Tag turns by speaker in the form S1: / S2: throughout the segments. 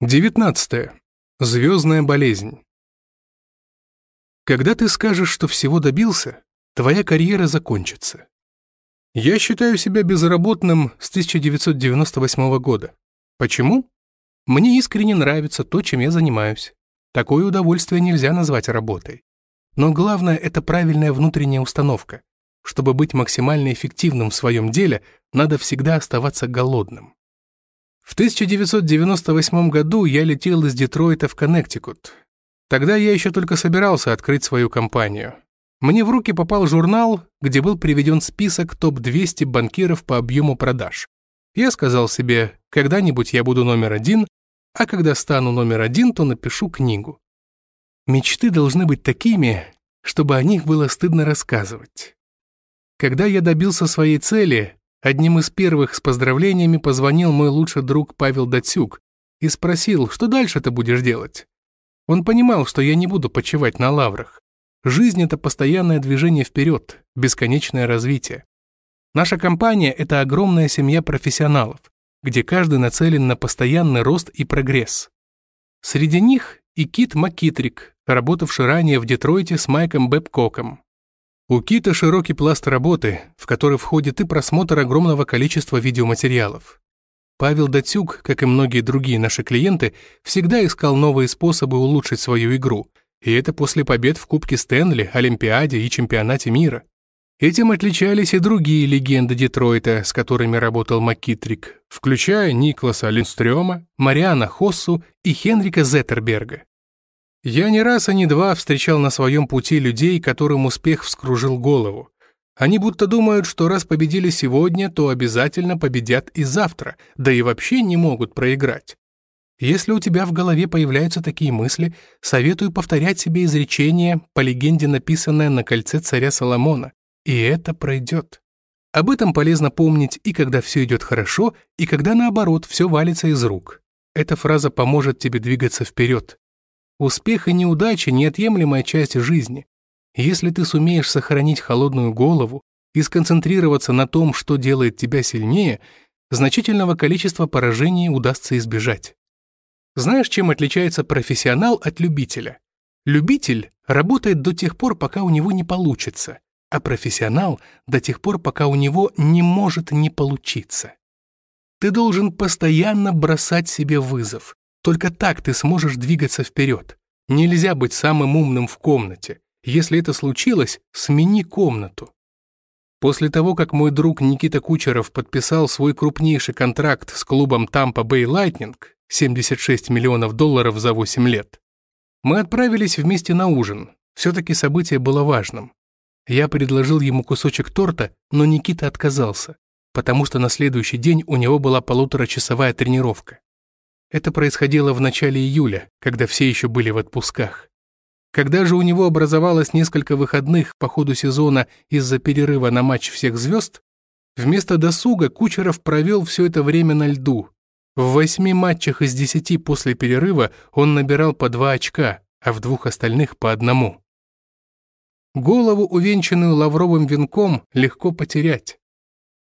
S1: 19. Звездная болезнь. Когда ты скажешь, что всего добился, твоя карьера закончится. Я считаю себя безработным с 1998 года. Почему? Мне искренне нравится то, чем я занимаюсь. Такое удовольствие нельзя назвать работой. Но главное — это правильная внутренняя установка. Чтобы быть максимально эффективным в своем деле, надо всегда оставаться голодным. В 1998 году я летел из Детройта в Коннектикут. Тогда я еще только собирался открыть свою компанию. Мне в руки попал журнал, где был приведен список топ-200 банкиров по объему продаж. Я сказал себе, когда-нибудь я буду номер один, а когда стану номер один, то напишу книгу. Мечты должны быть такими, чтобы о них было стыдно рассказывать. Когда я добился своей цели, Одним из первых с поздравлениями позвонил мой лучший друг Павел Датсюк и спросил, что дальше ты будешь делать. Он понимал, что я не буду почивать на лаврах. Жизнь — это постоянное движение вперед, бесконечное развитие. Наша компания — это огромная семья профессионалов, где каждый нацелен на постоянный рост и прогресс. Среди них и Кит Макитрик, работавший ранее в Детройте с Майком Бэбкоком, у Кита широкий пласт работы, в который входит и просмотр огромного количества видеоматериалов. Павел Датюк, как и многие другие наши клиенты, всегда искал новые способы улучшить свою игру, и это после побед в Кубке Стэнли, Олимпиаде и Чемпионате мира. Этим отличались и другие легенды Детройта, с которыми работал Маккитрик, включая Никласа Линстрёма, Мариана Хоссу и Хенрика Зеттерберга. Я не раз, а не два встречал на своем пути людей, которым успех вскружил голову. Они будто думают, что раз победили сегодня, то обязательно победят и завтра, да и вообще не могут проиграть. Если у тебя в голове появляются такие мысли, советую повторять себе изречение, по легенде написанное на кольце царя Соломона, и это пройдет. Об этом полезно помнить и когда все идет хорошо, и когда наоборот все валится из рук. Эта фраза поможет тебе двигаться вперед, Успех и неудача – неотъемлемая часть жизни. Если ты сумеешь сохранить холодную голову и сконцентрироваться на том, что делает тебя сильнее, значительного количества поражений удастся избежать. Знаешь, чем отличается профессионал от любителя? Любитель работает до тех пор, пока у него не получится, а профессионал до тех пор, пока у него не может не получиться. Ты должен постоянно бросать себе вызов, только так ты сможешь двигаться вперед. Нельзя быть самым умным в комнате. Если это случилось, смени комнату. После того, как мой друг Никита Кучеров подписал свой крупнейший контракт с клубом Tampa Bay Lightning 76 миллионов долларов за 8 лет, мы отправились вместе на ужин. Все-таки событие было важным. Я предложил ему кусочек торта, но Никита отказался, потому что на следующий день у него была полуторачасовая тренировка. Это происходило в начале июля, когда все еще были в отпусках. Когда же у него образовалось несколько выходных по ходу сезона из-за перерыва на матч всех звезд, вместо досуга Кучеров провел все это время на льду. В восьми матчах из десяти после перерыва он набирал по два очка, а в двух остальных по одному. Голову, увенчанную лавровым венком, легко потерять.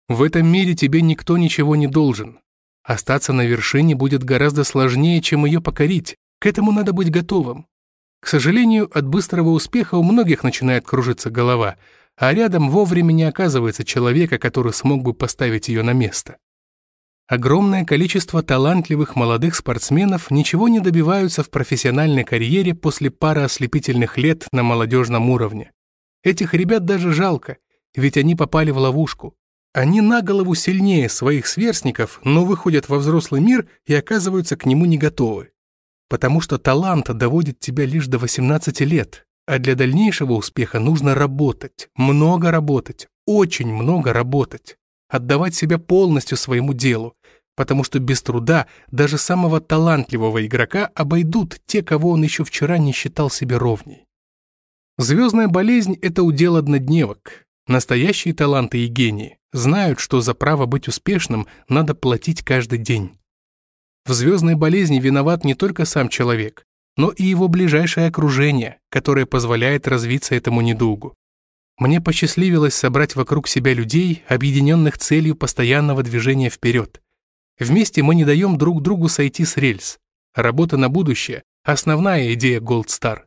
S1: В этом мире тебе никто ничего не должен. Остаться на вершине будет гораздо сложнее, чем ее покорить. К этому надо быть готовым. К сожалению, от быстрого успеха у многих начинает кружиться голова, а рядом вовремя не оказывается человека, который смог бы поставить ее на место. Огромное количество талантливых молодых спортсменов ничего не добиваются в профессиональной карьере после пары ослепительных лет на молодежном уровне. Этих ребят даже жалко, ведь они попали в ловушку. Они на голову сильнее своих сверстников, но выходят во взрослый мир и оказываются к нему не готовы. Потому что талант доводит тебя лишь до 18 лет, а для дальнейшего успеха нужно работать, много работать, очень много работать, отдавать себя полностью своему делу, потому что без труда даже самого талантливого игрока обойдут те, кого он еще вчера не считал себе ровней. Звездная болезнь – это удел однодневок. Настоящие таланты и гении знают, что за право быть успешным надо платить каждый день. В звездной болезни виноват не только сам человек, но и его ближайшее окружение, которое позволяет развиться этому недугу. Мне посчастливилось собрать вокруг себя людей, объединенных целью постоянного движения вперед. Вместе мы не даем друг другу сойти с рельс. работа на будущее – основная идея Gold Star.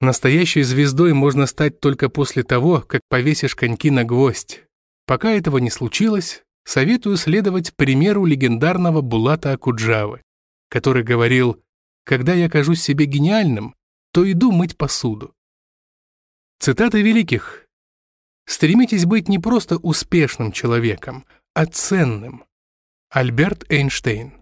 S1: Настоящей звездой можно стать только после того, как повесишь коньки на гвоздь. Пока этого не случилось, советую следовать примеру легендарного Булата Акуджавы, который говорил «Когда я кажусь себе гениальным, то иду мыть посуду». Цитаты великих. Стремитесь быть не просто успешным человеком, а ценным. Альберт Эйнштейн